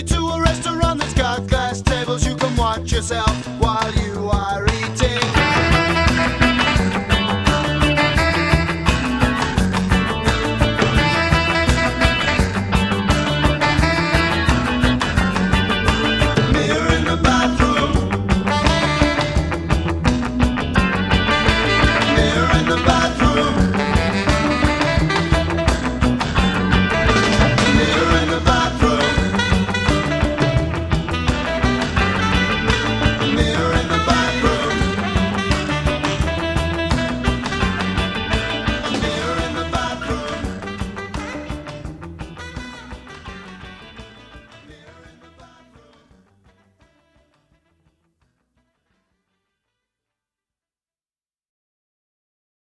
you to a restaurant that's got glass tables. You can watch yourself